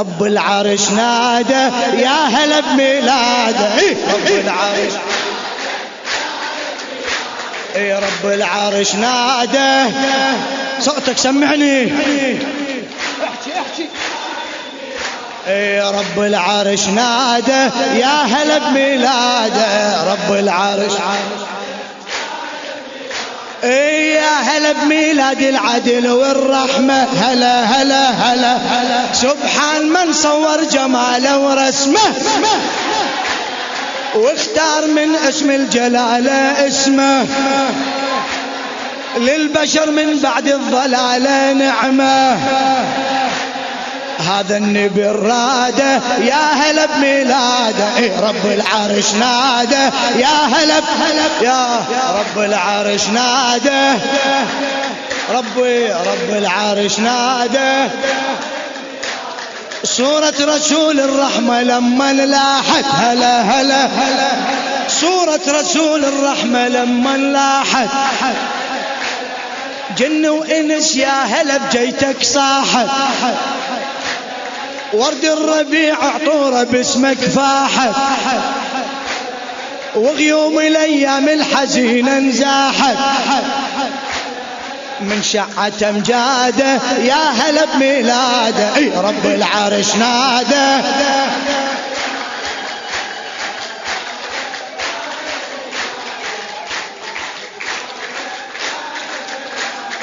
رب العرش نادى يا هلا بميلاده. رب العرش. اي رب العرش نادى. صوتك سمعني. احكي احكي. اي رب العرش نادى يا هلا بميلاده. رب العرش. يا هلا بميلاد العدل والرحمة. هلا هلا هلا هلا. سبحان من صور جماله ورسمه. واختار من اسم الجلالة اسمه. للبشر من بعد الضلالة نعمه. هذا النبي الرادة يا هلا بميلاده إيه رب العرش ناده يا هلا يا رب العرش ناده ربي رب العرش ناده صورة رسول الرحمة لما لاحت هلا هلا هلا. صورة رسول الرحمة لما لاحت. جن وإنس يا هلا بجيتك صاحت. ورد الربيع عطوره باسمك فاحت. وغيوم الأيام الحزينة انزاحت. من شعة امجاده يا هلا بميلاده. رب العرش ناده.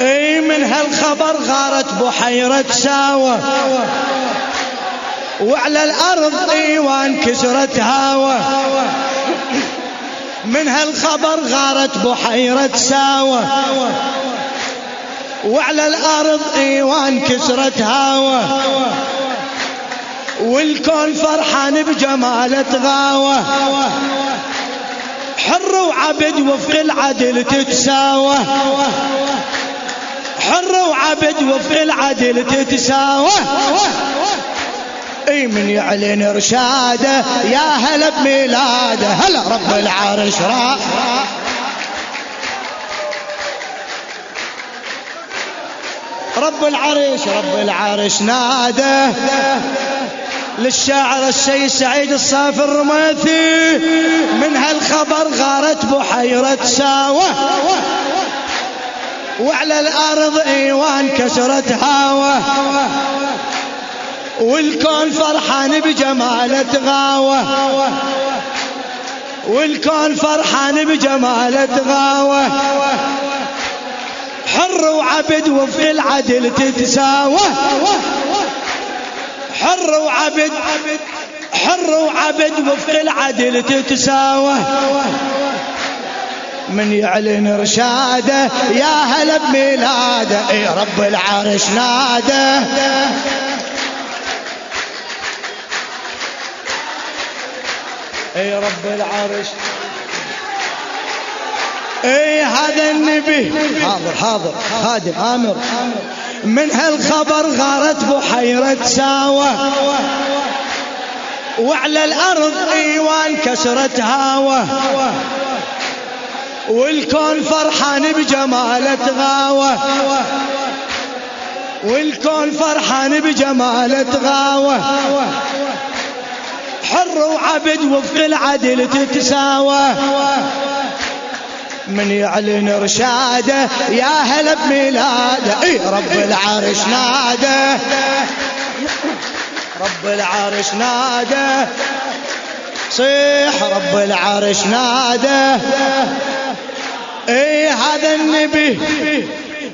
إي من هالخبر غارت بحيرة ساوة وعلى الأرض إيوان كسرت هاوة. من هالخبر غارت بحيرة ساوة. وعلى الأرض إيوان كسرت هاوة. والكون فرحان بجمالة غاوة حر وعبد وفق العدل تتساوى. حر وعبد وفق العدل تتساوى. من يعلن إرشاده يا هلا بميلاده. هلا رب العرش راح رب العرش رب العرش ناده. للشاعر السيد سعيد الصافي الرماثي من هالخبر غارت بحيرة ساوة وعلى الأرض إيوان كسرت هاوة. والكون فرحان بجمالة غاوة. والكون فرحان بجمالة غاوة. حر وعبد وفي العدل تتساوى حر وعبد حر وعبد وفق العدل تتساوى من يعلن رشاده يا هلا بميلاده اي رب العرش ناده. اي رب العرش. اي هذا النبي. حاضر حاضر. خادم آمر. من هالخبر غارت بحيرة ساوة. وعلى الأرض إيوان كسرت هاوة. والكون فرحان بجمالة غاوة. والكون فرحان بجمالة غاوة. حر وعبد وفق العدل تتساوى. من يعلن ارشاده يا هلا بميلاده. اي رب العرش ناده. رب العرش ناده. صيح رب العرش ناده. اي هذا النبي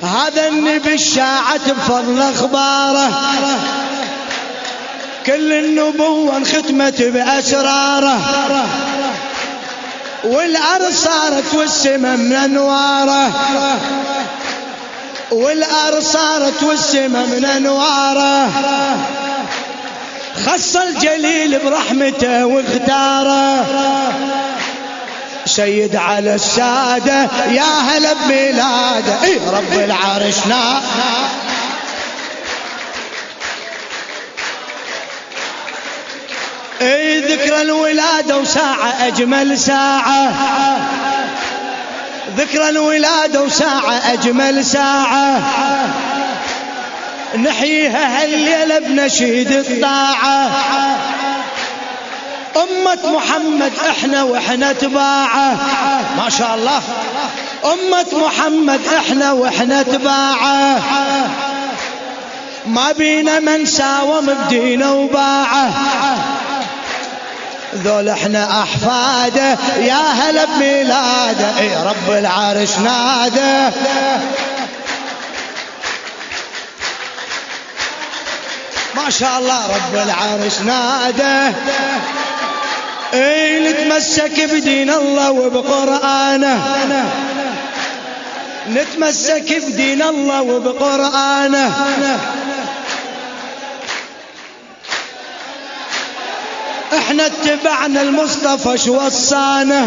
هذا النبي الشاعة بفضل أخباره. كل النبوة انختمت بأسراره. والأرض صارت والسماء من أنواره. والأرض صارت والسماء من أنواره. خص الجليل برحمته واختاره. سيد على السادة يا هلا بميلاده. اي رب العرش نار إي ذكرى الولادة وساعة أجمل ساعة. ذكرى الولادة وساعة أجمل ساعة. نحييها هالليلة بنشيد الطاعة. أمة محمد إحنا وإحنا تباعة. ما شاء الله. أمة محمد إحنا وإحنا تباعة. ما بينا من ساوم بدينه وباعة. ذول إحنا احفاده يا هلا بميلاده اي رب العرش ناده ما شاء الله رب العرش ناده اي نتمسك بدين الله وبقرآنه. نتمسك بدين الله وبقرآنه. إحنا اتبعنا المصطفى شو وصانا؟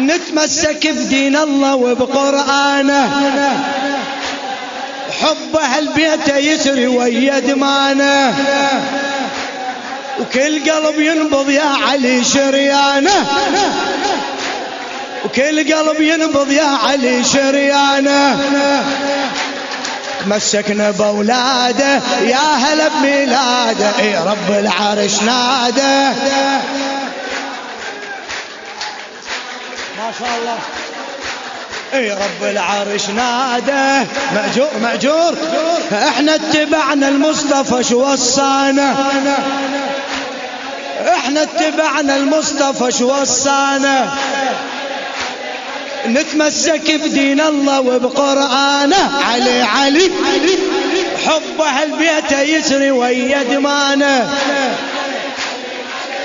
نتمسك بدين الله وبقرآنه حب أهل بيته يسري ويا دمانه. وكل قلب ينبض يا علي شريانه. وكل قلب ينبض يا علي شريانه. مسكنا بولاده يا هلا بميلاده. إي رب العرش ناده. ما شاء الله. إي رب العرش ناده. مأجور مأجور. إحنا اتبعنا المصطفى شو وصانا؟ إحنا اتبعنا المصطفى شو وصانا؟ نتمسك بدين الله وبقرآنه علي علي حب أهل بيته يسري ويا دمانه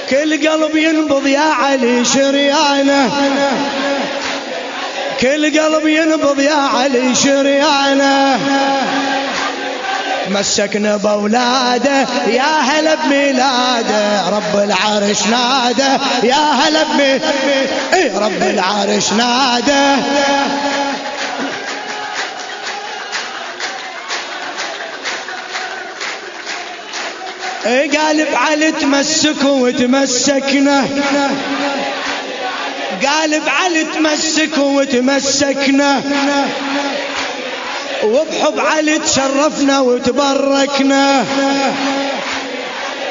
كل قلب ينبض يا علي شريانه كل قلب ينبض يا علي شريانه مسكنا بولاده يا هلا بميلاده رب العرش ناده يا هلا بميلاده رب العرش ناده. قال بعلي تمسكوا وتمسكنا قال بعلي تمسكوا وتمسكنا وبحب علي تشرفنا وتبركنا.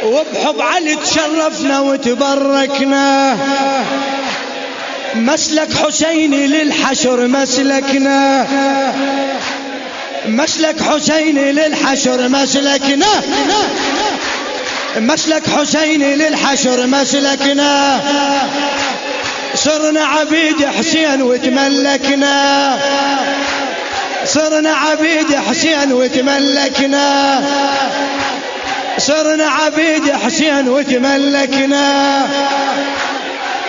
وبحب علي تشرفنا وتبركنا. مسلك حسيني للحشر مسلكنا. مسلك حسيني للحشر مسلكنا. مسلك حسيني للحشر مسلكنا. صرنا عبيد حسين وتملكنا. صرنا عبيد حسين وتملكنا. صرنا عبيد حسين وتملكنا.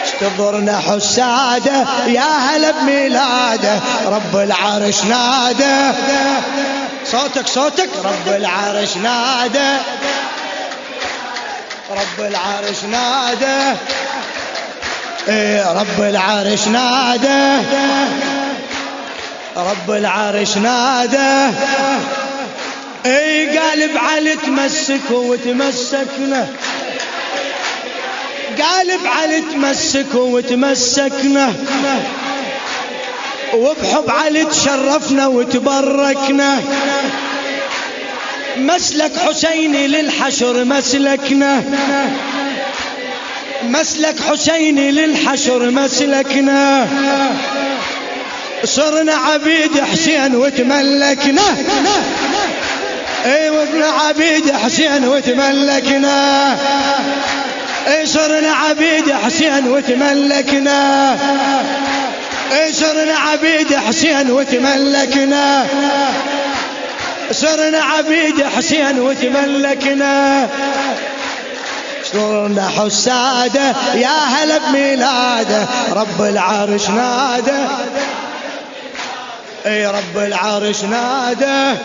اشتضرنا حسادة يا هلا بميلاده. رب العرش ناده صوتك صوتك. رب العرش ناده رب العرش ناده إيه رب العرش ناده رب العرش ناده إي قالب علي تمسك وتمسكنا. قالب علي تمسك وتمسكنا. وبحب علي تشرفنا وتبركنا. مسلك حسيني للحشر مسلكنا. مسلك حسيني للحشر مسلكنا. صرنا عبيد حسين وتملكنا. اي وابن عبيد حسين وتملكنا. أي صرنا عبيد حسين وتملكنا. أي صرنا عبيد حسين وتملكنا. صرنا عبيد حسين وتملكنا. صرنا حسادة يا هلا بميلاده رب العرش ناده. اي رب العرش ناده